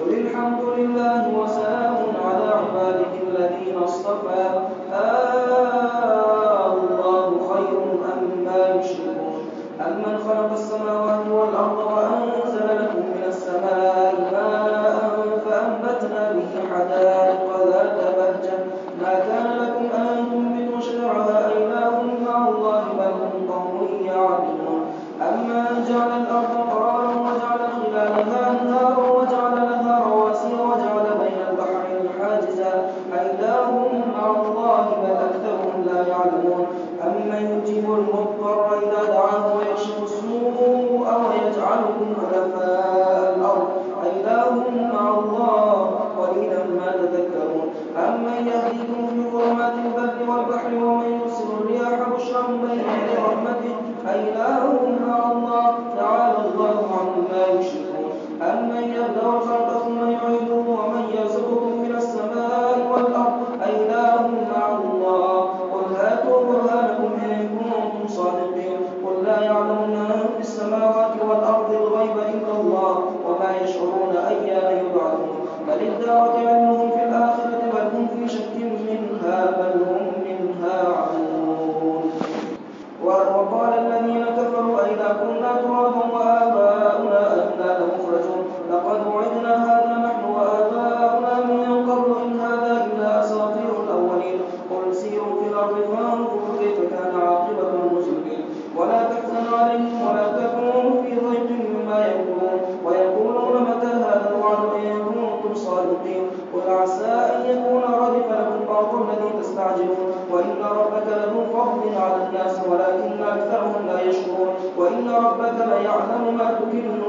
قل الحمد لله وسلام على عباده الذين اصطفى. آه. ربك ليعلم ما تكن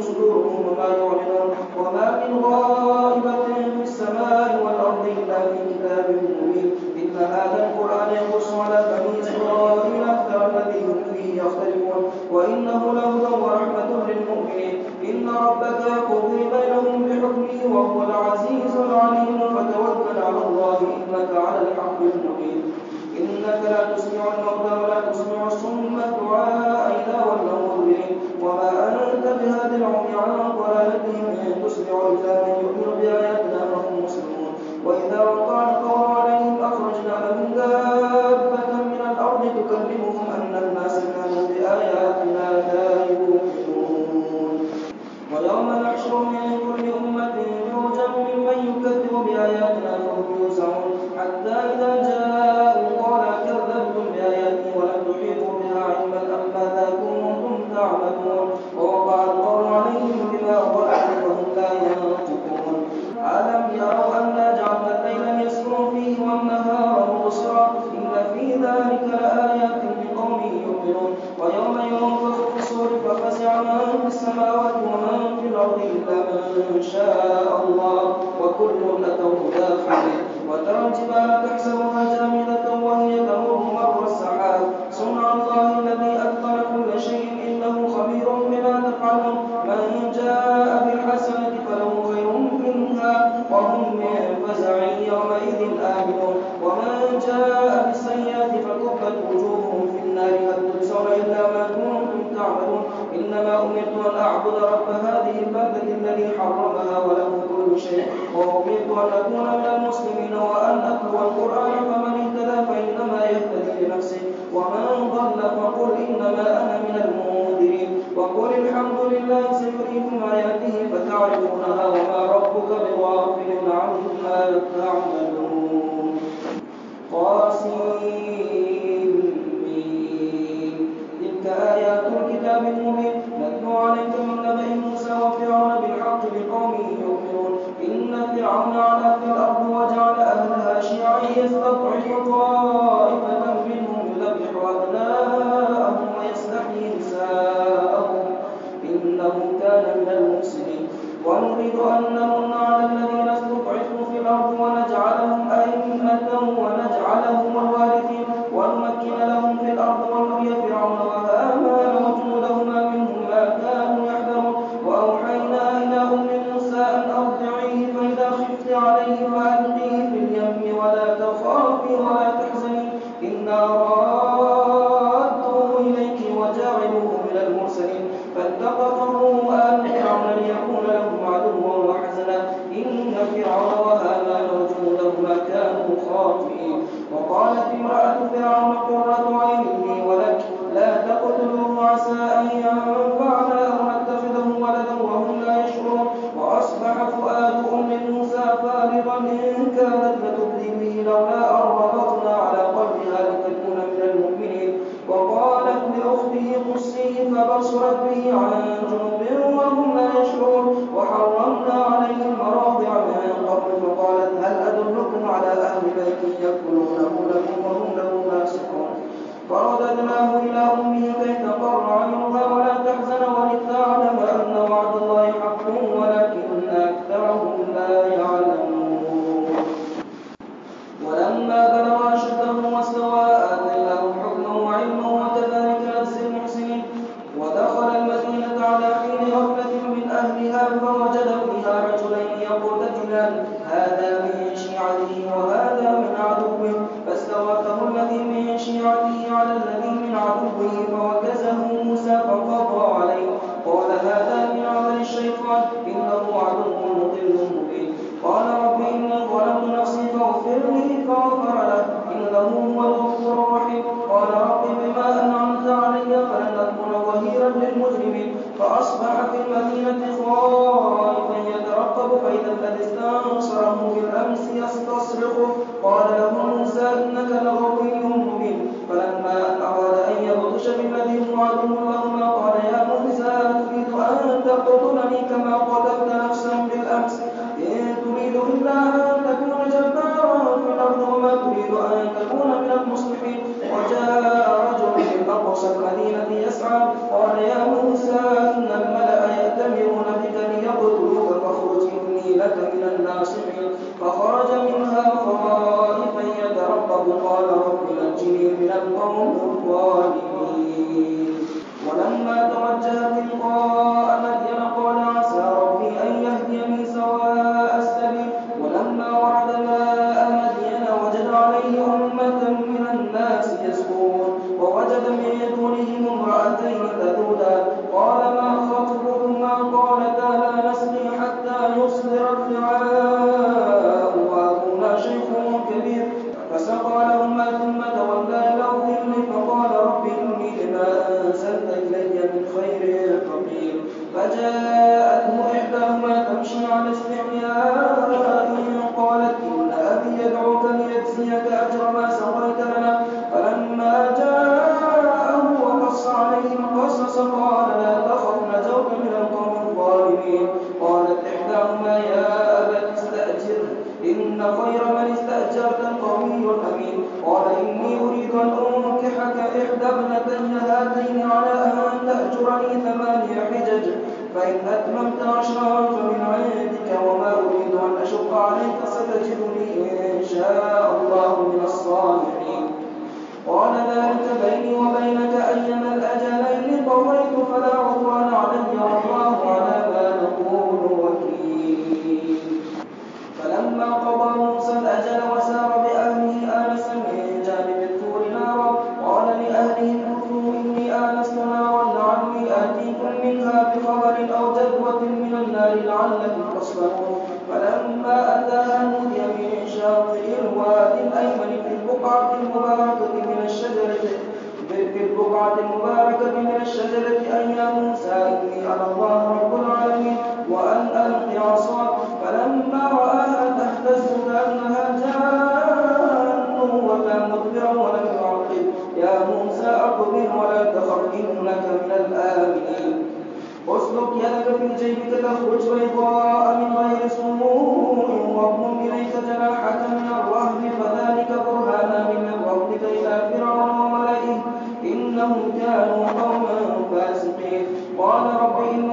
Amen. فرعون وملئه إنهم كانوا قوما فاسقين. قال رب إن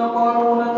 قارون كان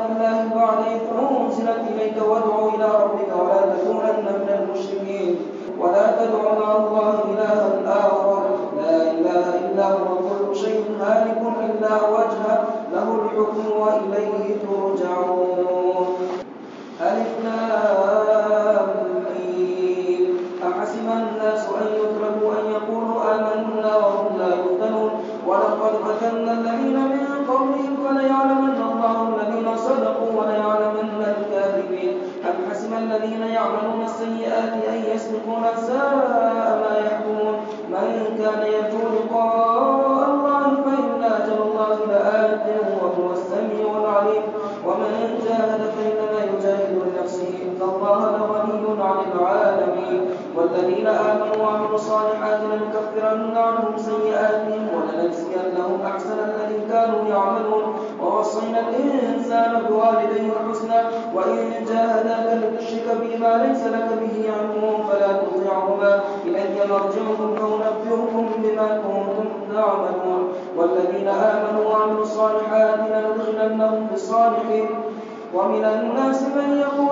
ومن الناس من يقول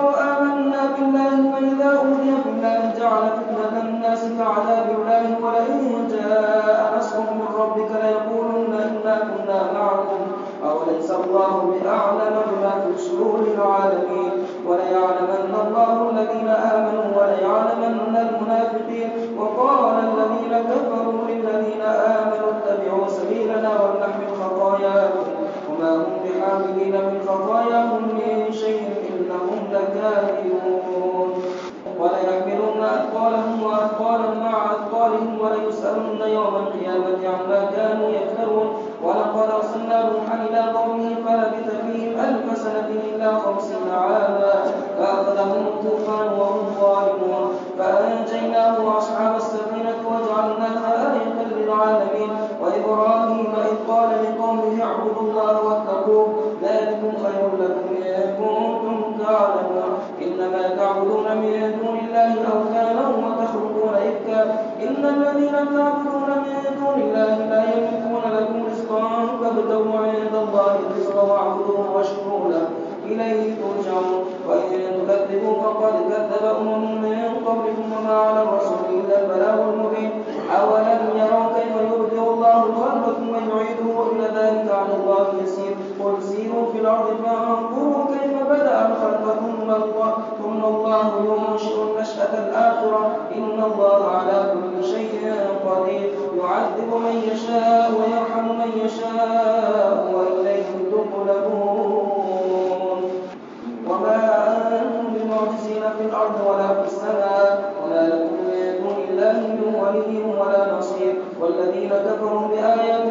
والذين كفروا بآياتنا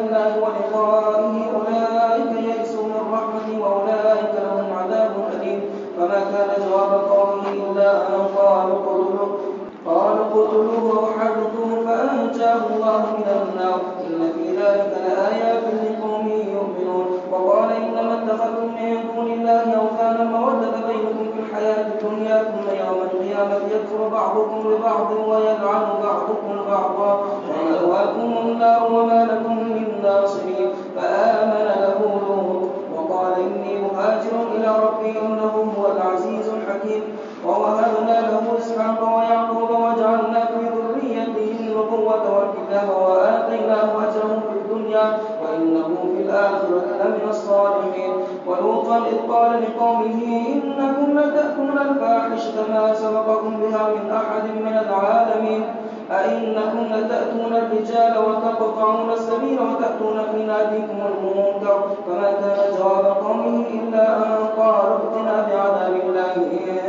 القوة والكتاب وآتيناه أجره في الدنيا وإنه في الآخرة لمن الصالحين. ولوطا إذ قال لقومه إنكم لتأتون الفاحشة ما سبقكم بها من أحد من العالمين. أئنكم لتأتون الرجال وتقطعون السبيل وتأتون في ناديكم المنكر. فما كان جواب قومه إلا أن قالوا ائتنا بعذاب الله إن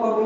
for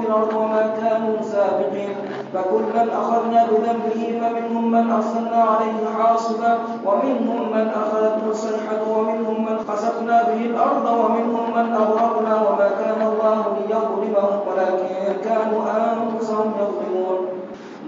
في الأرض وما كانوا سابقين. فكلا أخذنا بذنبه فمنهم من أرسلنا عليه حاصبا ومنهم من أخذته الصيحة ومنهم من خسفنا به الأرض ومنهم من أغرقنا وما كان الله ليظلمهم ولكن كانوا أنفسهم يظلمون.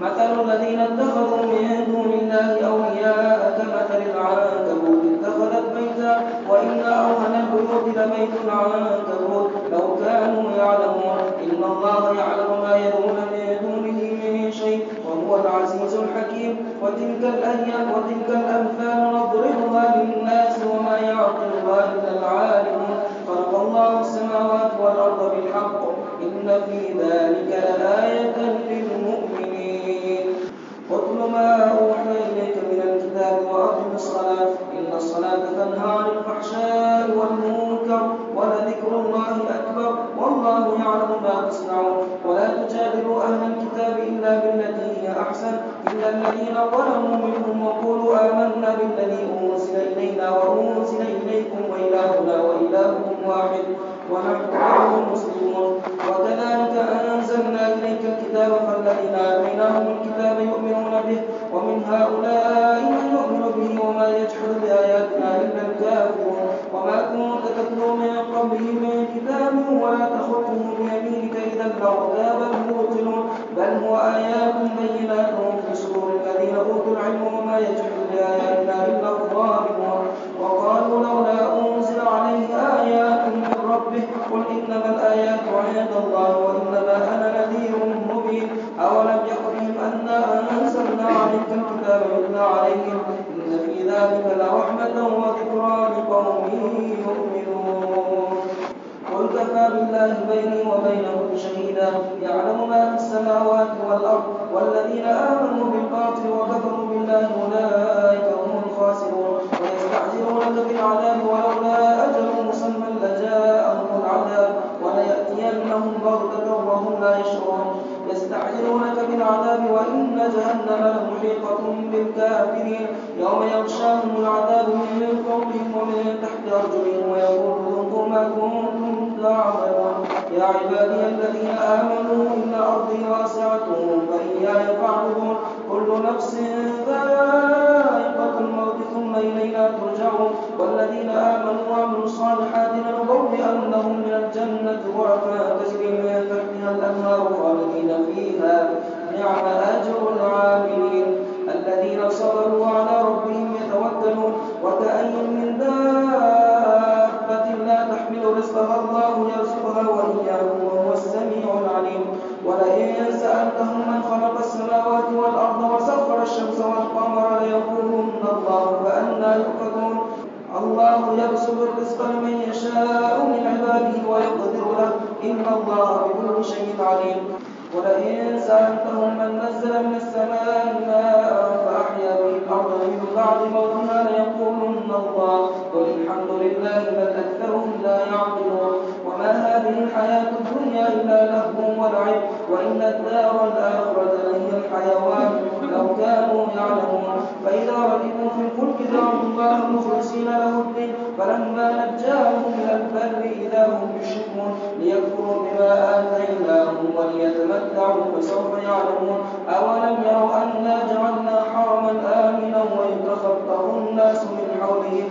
مثل الذين اتخذوا من دون الله أولياء كمثل العنكبوت اتخذت بيتا وإن أوهن البيوت لبيت العنكبوت لو كانوا يعلمون إن الله يعلم ما يدعون من دونه من شيء وهو العزيز الحكيم. وتلك الأيام وتلك الأمثال نضربها للناس وما يعقلها إلا العالمون خلق الله السماوات والأرض بالحق. إن في ذلك لآية للمؤمنين. اتل ما أوحي إليك من الكتاب قل إنما الآيات عند الله وإنما أنا نذير مبين. أولم يكفهم أنا أنزلنا عليك الكتاب يتلى عليهم إن في ذلك لرحمة وذكرى لقوم يؤمنون. قل كفى بالله بيني وبينكم شهيدا. يعلم ما في السماوات والأرض والذين آمنوا بالباطل وكفروا بالله أولئك هم الخاسرون. ويستعجلونك بالعذاب ولولا أجل وليأتينهم بغتة وهم لا يشعرون. يستعجلونك بالعذاب وإن جهنم لمحيطة بالكافرين. يوم يغشاهم العذاب من فوقهم ومن تحت أرجلهم ويقول ذوقوا ما كنتم تعملون. يا عبادي الذين آمنوا إن أرضي واسعة فإياي فاعبدون. كل نفس ذائقة الموت ثم إلينا ترجعون. والذين آمنوا وعملوا الصالحات لنبوئنهم الأنهار خالدين فيها نعم أجر الحمد لله بل أكثرهم لا يعقلون. وما هذه الحياة الدنيا إلا لهو ولعب. وإن الدار الآخرة لهي الحيوان. لو كانوا يعلمون. فإذا ركبوا في الفلك دعوا الله مخلصين له الدين. فلما نجاهم إلى البر إذا هم يشركون. ليكفروا بما آتيناهم وليتمتعوا فسوف يعلمون. أولم يروا أنا جعلنا حرما آمنا ويتخطف الناس من حولهم